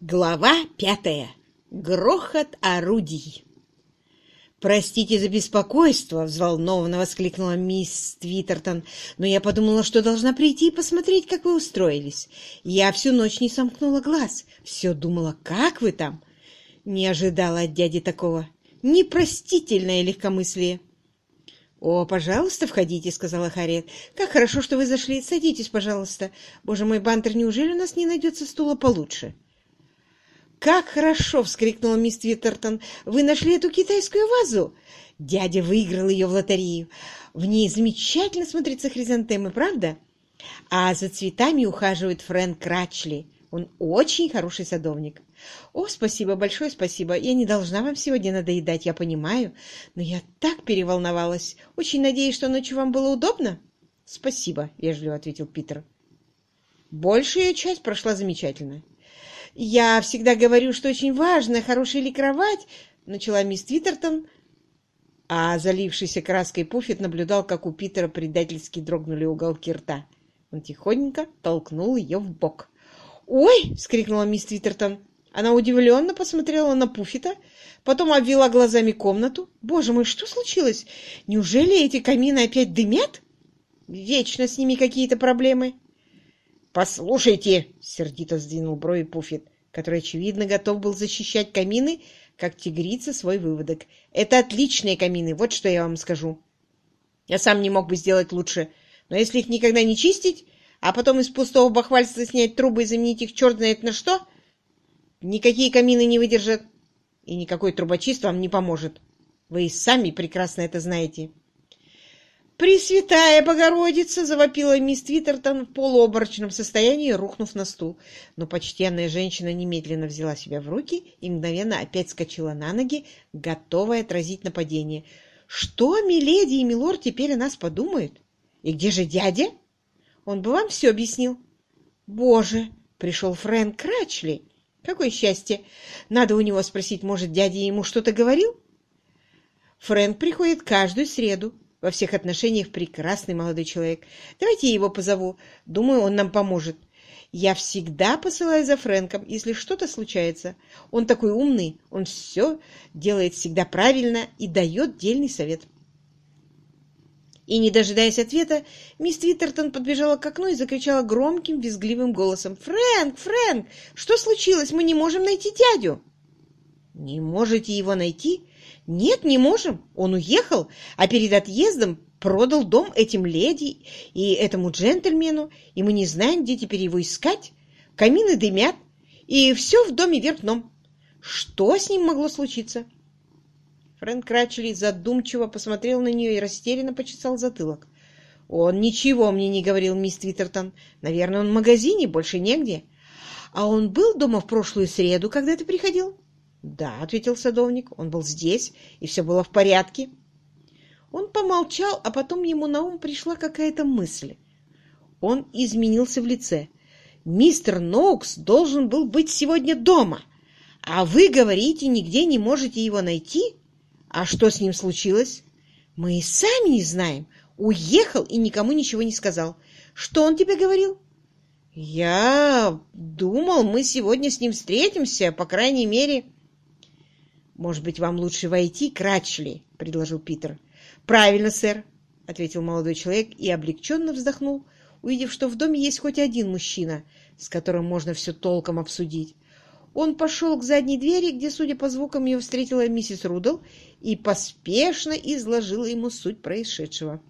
Глава пятая. Грохот орудий. «Простите за беспокойство», — взволнованно воскликнула мисс Твиттертон, «но я подумала, что должна прийти и посмотреть, как вы устроились. Я всю ночь не сомкнула глаз, все думала, как вы там. Не ожидала от дяди такого. Непростительное легкомыслие». «О, пожалуйста, входите», — сказала Харриет. «Как хорошо, что вы зашли. Садитесь, пожалуйста. Боже мой, Бантер, неужели у нас не найдется стула получше?» «Как хорошо!» — вскрикнула мисс Твиттертон. «Вы нашли эту китайскую вазу?» Дядя выиграл ее в лотерею. В ней замечательно смотрятся хризантемы, правда? А за цветами ухаживает Фрэнк Крачли. Он очень хороший садовник. О, спасибо, большое спасибо. Я не должна вам сегодня надоедать, я понимаю. Но я так переволновалась. Очень надеюсь, что ночью вам было удобно? Спасибо, вежливо ответил Питер. Большая часть прошла замечательно. «Я всегда говорю, что очень важно, хорошая ли кровать», — начала мисс Твиттертон, а залившийся краской Пуффет наблюдал, как у Питера предательски дрогнули уголки рта. Он тихонько толкнул ее в бок. «Ой!» — вскрикнула мисс Твиттертон. Она удивленно посмотрела на Пуффета, потом обвела глазами комнату. «Боже мой, что случилось? Неужели эти камины опять дымят? Вечно с ними какие-то проблемы!» «Послушайте!» — сердито сдвинул брови Пуффет, который, очевидно, готов был защищать камины, как тигрица свой выводок. «Это отличные камины, вот что я вам скажу. Я сам не мог бы сделать лучше, но если их никогда не чистить, а потом из пустого бахвальства снять трубы и заменить их черт знает на что, никакие камины не выдержат, и никакой трубочист вам не поможет. Вы и сами прекрасно это знаете». «Пресвятая Богородица!» — завопила мисс Твиттертон в полуоборочном состоянии, рухнув на стул. Но почтенная женщина немедленно взяла себя в руки и мгновенно опять скочила на ноги, готовая отразить нападение. «Что, миледи и милорд, теперь о нас подумают? И где же дядя? Он бы вам все объяснил». «Боже!» — пришел Фрэнк Крачли. «Какое счастье! Надо у него спросить, может, дядя ему что-то говорил?» Фрэнк приходит каждую среду, во всех отношениях прекрасный молодой человек. Давайте я его позову. Думаю, он нам поможет. Я всегда посылаю за Фрэнком, если что-то случается. Он такой умный, он все делает всегда правильно и дает дельный совет. И, не дожидаясь ответа, мисс Твиттертон подбежала к окну и закричала громким, визгливым голосом. «Фрэнк! Фрэнк! Что случилось? Мы не можем найти дядю!» «Не можете его найти? «Нет, не можем. Он уехал, а перед отъездом продал дом этим леди и этому джентльмену, и мы не знаем, где теперь его искать. Камины дымят, и все в доме вверх дном. Что с ним могло случиться?» Фрэнк Крачли задумчиво посмотрел на нее и растерянно почесал затылок. «Он ничего мне не говорил, мисс Твиттертон. Наверное, он в магазине, больше негде. А он был дома в прошлую среду, когда ты приходил?» «Да», — ответил садовник, — «он был здесь, и все было в порядке». Он помолчал, а потом ему на ум пришла какая-то мысль. Он изменился в лице. «Мистер Ноукс должен был быть сегодня дома, а вы говорите, нигде не можете его найти? А что с ним случилось?» «Мы и сами не знаем. Уехал и никому ничего не сказал. Что он тебе говорил?» «Я думал, мы сегодня с ним встретимся, по крайней мере...» «Может быть, вам лучше войти, Крачли?» — предложил Питер. «Правильно, сэр», — ответил молодой человек и облегченно вздохнул, увидев, что в доме есть хоть один мужчина, с которым можно все толком обсудить. Он пошел к задней двери, где, судя по звукам, ее встретила миссис Рудл и поспешно изложила ему суть происшедшего.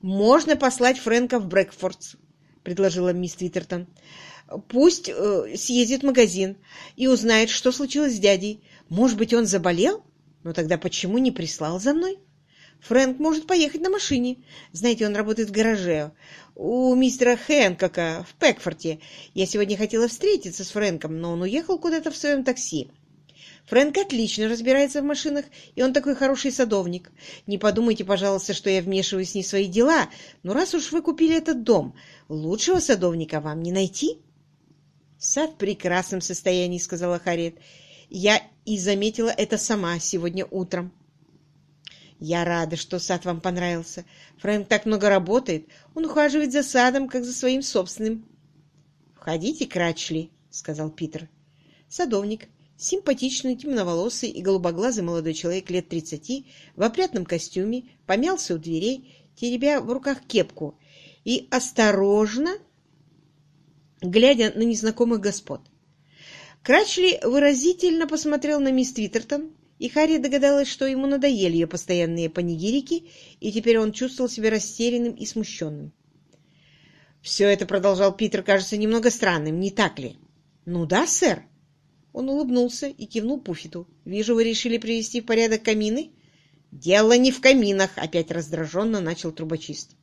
«Можно послать Фрэнка в Брэкфордс», — предложила мисс Твиттертон. Пусть э, съездит в магазин и узнает, что случилось с дядей. Может быть, он заболел? Но тогда почему не прислал за мной? Фрэнк может поехать на машине. Знаете, он работает в гараже у мистера Хэнкока в Пекфорте. Я сегодня хотела встретиться с Фрэнком, но он уехал куда-то в своем такси. Фрэнк отлично разбирается в машинах, и он такой хороший садовник. Не подумайте, пожалуйста, что я вмешиваюсь не в свои дела, но раз уж вы купили этот дом, лучшего садовника вам не найти. «Сад в прекрасном состоянии», — сказала Харриет. «Я и заметила это сама сегодня утром». «Я рада, что сад вам понравился. Фрэнк так много работает. Он ухаживает за садом, как за своим собственным». «Входите, Крачли», — сказал Питер. Садовник, симпатичный, темноволосый и голубоглазый молодой человек лет тридцати в опрятном костюме помялся у дверей, теребя в руках кепку и осторожно глядя на незнакомых господ. Крачли выразительно посмотрел на мисс Твиттертон, и Харри догадалась, что ему надоели ее постоянные панигирики, и теперь он чувствовал себя растерянным и смущенным. «Все это, — продолжал Питер, — кажется немного странным, не так ли?» «Ну да, сэр». Он улыбнулся и кивнул Пуффиту. «Вижу, вы решили привести в порядок камины?» «Дело не в каминах!» — опять раздраженно начал трубочист.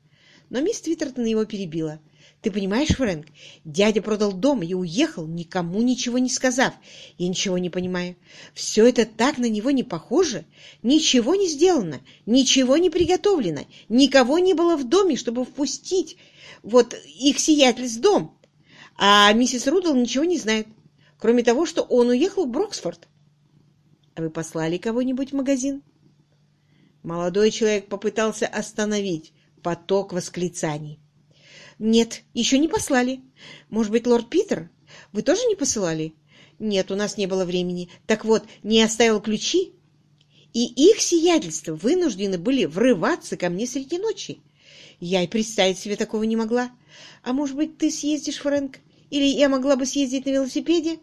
Но мисс Твиттертон его перебила. Ты понимаешь, Фрэнк, дядя продал дом и уехал, никому ничего не сказав. Я ничего не понимаю. Все это так на него не похоже. Ничего не сделано, ничего не приготовлено, никого не было в доме, чтобы впустить вот их сиятельств дом. А миссис Рудл ничего не знает, кроме того, что он уехал в Броксфорд. А вы послали кого-нибудь в магазин? Молодой человек попытался остановить поток восклицаний. Нет, еще не послали. Может быть, лорд Питер? Вы тоже не посылали? Нет, у нас не было времени. Так вот, не оставил ключи? И их сиятельство вынуждены были врываться ко мне среди ночи. Я и представить себе такого не могла. А может быть, ты съездишь, Фрэнк? Или я могла бы съездить на велосипеде?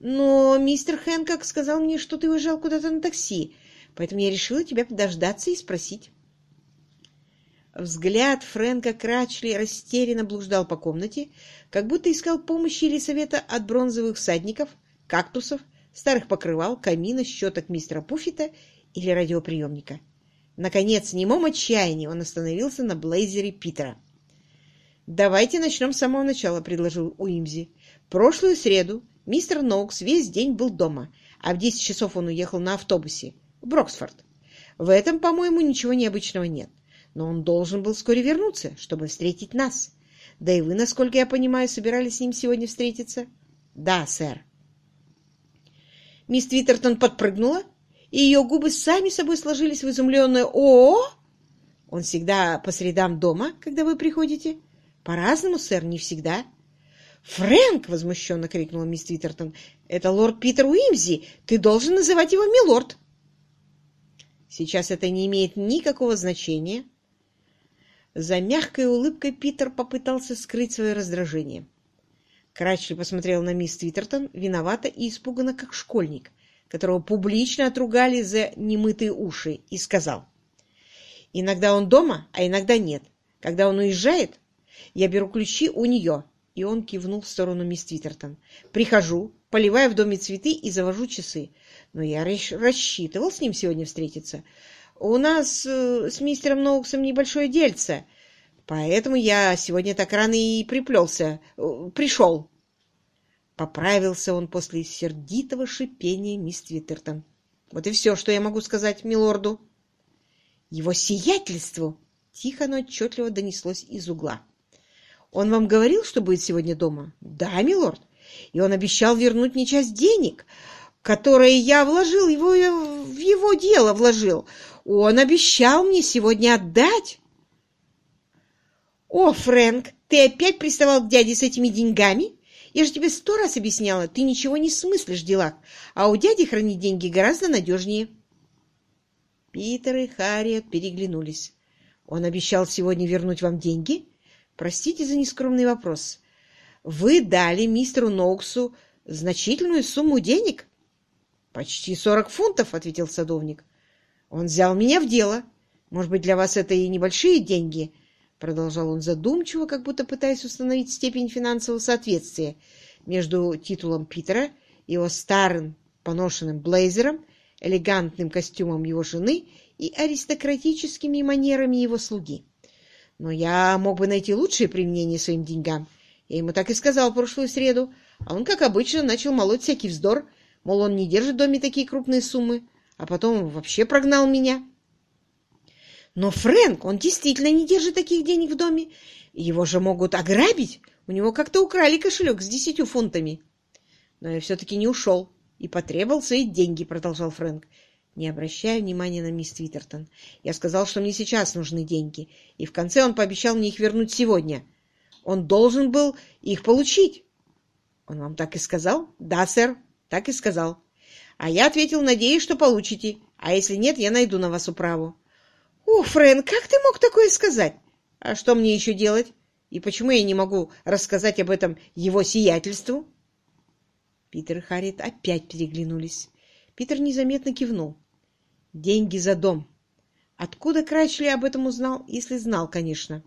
Но мистер Хэнкок сказал мне, что ты уезжал куда-то на такси, поэтому я решила тебя подождаться и спросить. Взгляд Фрэнка Крачли растерянно блуждал по комнате, как будто искал помощи или совета от бронзовых всадников, кактусов, старых покрывал, камина, щеток мистера Пуффита или радиоприемника. Наконец, в немом отчаянии он остановился на блейзере Питера. «Давайте начнем с самого начала», — предложил Уимзи. «Прошлую среду мистер Ноукс весь день был дома, а в десять часов он уехал на автобусе в Броксфорд. В этом, по-моему, ничего необычного нет но он должен был вскоре вернуться, чтобы встретить нас. Да и вы, насколько я понимаю, собирались с ним сегодня встретиться? Да, сэр. Мисс Твиттертон подпрыгнула, и ее губы сами собой сложились в изумленное «О!». Он всегда по средам дома, когда вы приходите? По-разному, сэр, не всегда. «Фрэнк!» — возмущенно крикнула мисс Твиттертон. «Это лорд Питер Уимзи! Ты должен называть его милорд!» Сейчас это не имеет никакого значения, за мягкой улыбкой Питер попытался скрыть свое раздражение. Крачли посмотрел на мисс Твиттертон виновато и испуганно, как школьник, которого публично отругали за немытые уши, и сказал. «Иногда он дома, а иногда нет. Когда он уезжает, я беру ключи у нее». И он кивнул в сторону мисс Твиттертон. «Прихожу, поливаю в доме цветы и завожу часы. Но я рассчитывал с ним сегодня встретиться. У нас э, с мистером Ноуксом небольшое дельце, поэтому я сегодня так рано и приплелся, э, пришел. Поправился он после сердитого шипения мисс Твиттертон. Вот и все, что я могу сказать милорду. Его сиятельству! Тихо, но отчетливо донеслось из угла. Он вам говорил, что будет сегодня дома? Да, милорд. И он обещал вернуть мне часть денег, которые я вложил, его, в его дело вложил. Он обещал мне сегодня отдать. О, Фрэнк, ты опять приставал к дяде с этими деньгами? Я же тебе сто раз объясняла, ты ничего не смыслишь в делах, а у дяди хранить деньги гораздо надежнее. Питер и Харриет переглянулись. Он обещал сегодня вернуть вам деньги? Простите за нескромный вопрос. Вы дали мистеру Ноуксу значительную сумму денег? Почти сорок фунтов, ответил садовник. Он взял меня в дело. Может быть, для вас это и небольшие деньги, продолжал он задумчиво, как будто пытаясь установить степень финансового соответствия между титулом Питера, его старым поношенным блейзером, элегантным костюмом его жены и аристократическими манерами его слуги. Но я мог бы найти лучшее применение своим деньгам. Я ему так и сказал в прошлую среду, а он, как обычно, начал молоть всякий вздор, мол, он не держит в доме такие крупные суммы а потом вообще прогнал меня. Но Фрэнк, он действительно не держит таких денег в доме. Его же могут ограбить. У него как-то украли кошелек с десятью фунтами. Но я все-таки не ушел и потребовал свои деньги, продолжал Фрэнк, не обращая внимания на мисс Твиттертон. Я сказал, что мне сейчас нужны деньги, и в конце он пообещал мне их вернуть сегодня. Он должен был их получить. Он вам так и сказал? Да, сэр, так и сказал. А я ответил, надеюсь, что получите. А если нет, я найду на вас управу. О, Фрэнк, как ты мог такое сказать? А что мне еще делать? И почему я не могу рассказать об этом его сиятельству? Питер и Харриет опять переглянулись. Питер незаметно кивнул. Деньги за дом. Откуда Крачли об этом узнал, если знал, конечно?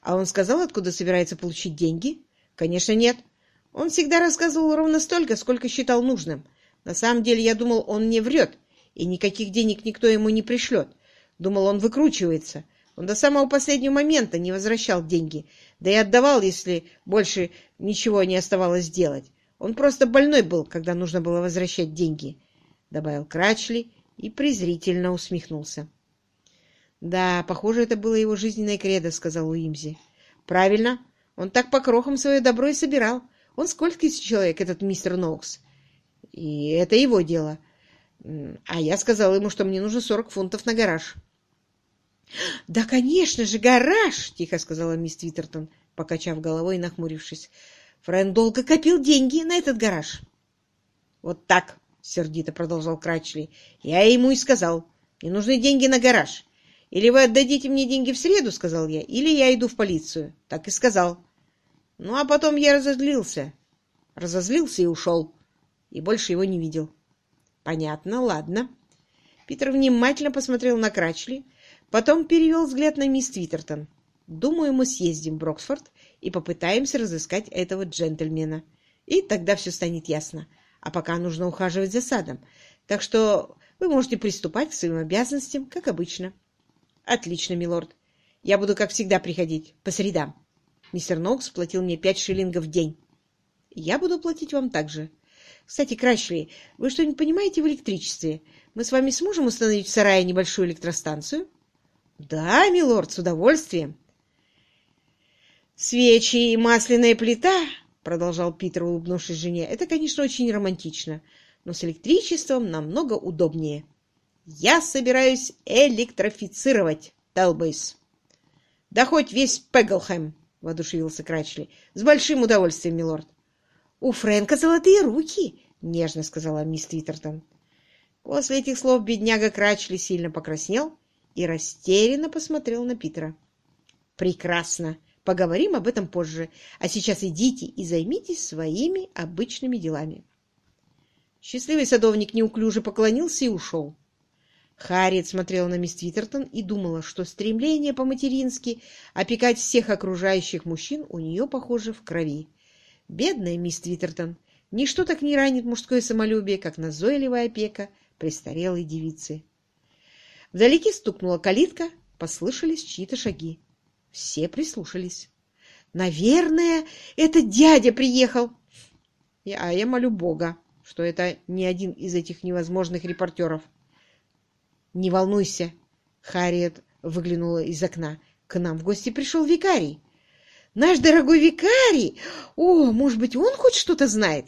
А он сказал, откуда собирается получить деньги? Конечно, нет. Он всегда рассказывал ровно столько, сколько считал нужным. На самом деле, я думал, он не врет, и никаких денег никто ему не пришлет. Думал, он выкручивается. Он до самого последнего момента не возвращал деньги, да и отдавал, если больше ничего не оставалось делать. Он просто больной был, когда нужно было возвращать деньги, — добавил Крачли и презрительно усмехнулся. — Да, похоже, это было его жизненное кредо, — сказал Уимзи. — Правильно. Он так по крохам свое добро и собирал. Он скользкий человек, этот мистер Ноукс. И это его дело. А я сказал ему, что мне нужно сорок фунтов на гараж. — Да, конечно же, гараж! — тихо сказала мисс Твиттертон, покачав головой и нахмурившись. Фрэн долго копил деньги на этот гараж. — Вот так! — сердито продолжал Крачли. — Я ему и сказал. Мне нужны деньги на гараж. Или вы отдадите мне деньги в среду, — сказал я, — или я иду в полицию. Так и сказал. Ну, а потом я разозлился. Разозлился и ушел. И больше его не видел. — Понятно, ладно. Питер внимательно посмотрел на Крачли, Потом перевел взгляд на мисс Твиттертон. «Думаю, мы съездим в Броксфорд и попытаемся разыскать этого джентльмена. И тогда все станет ясно. А пока нужно ухаживать за садом. Так что вы можете приступать к своим обязанностям, как обычно». «Отлично, милорд. Я буду, как всегда, приходить. По средам. Мистер Нокс платил мне пять шиллингов в день. Я буду платить вам также. Кстати, Крашли, вы что-нибудь понимаете в электричестве? Мы с вами сможем установить в сарае небольшую электростанцию?» Да, милорд, с удовольствием. Свечи и масляная плита, продолжал Питер, улыбнувшись жене, это, конечно, очень романтично, но с электричеством намного удобнее. Я собираюсь электрифицировать Телбейс. Да хоть весь Пеглхэм, воодушевился Крачли. С большим удовольствием, милорд. У Фрэнка золотые руки, нежно сказала мисс Твиттертон. После этих слов бедняга Крачли сильно покраснел и растерянно посмотрел на Питера. «Прекрасно! Поговорим об этом позже. А сейчас идите и займитесь своими обычными делами». Счастливый садовник неуклюже поклонился и ушел. Харриет смотрела на мисс Твиттертон и думала, что стремление по-матерински опекать всех окружающих мужчин у нее, похоже, в крови. Бедная мисс Твиттертон! Ничто так не ранит мужское самолюбие, как назойливая опека престарелой девицы. Вдалеке стукнула калитка, послышались чьи-то шаги. Все прислушались. «Наверное, это дядя приехал!» А я молю Бога, что это не один из этих невозможных репортеров. «Не волнуйся!» — Харриет выглянула из окна. «К нам в гости пришел викарий». «Наш дорогой викарий! О, может быть, он хоть что-то знает?»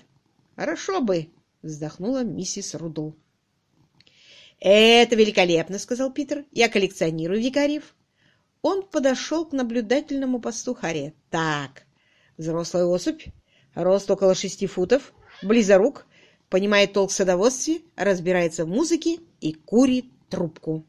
«Хорошо бы!» — вздохнула миссис Рудл. «Это великолепно», — сказал Питер. «Я коллекционирую викариев». Он подошел к наблюдательному посту Харри. «Так, взрослая особь, рост около шести футов, близорук, понимает толк в садоводстве, разбирается в музыке и курит трубку».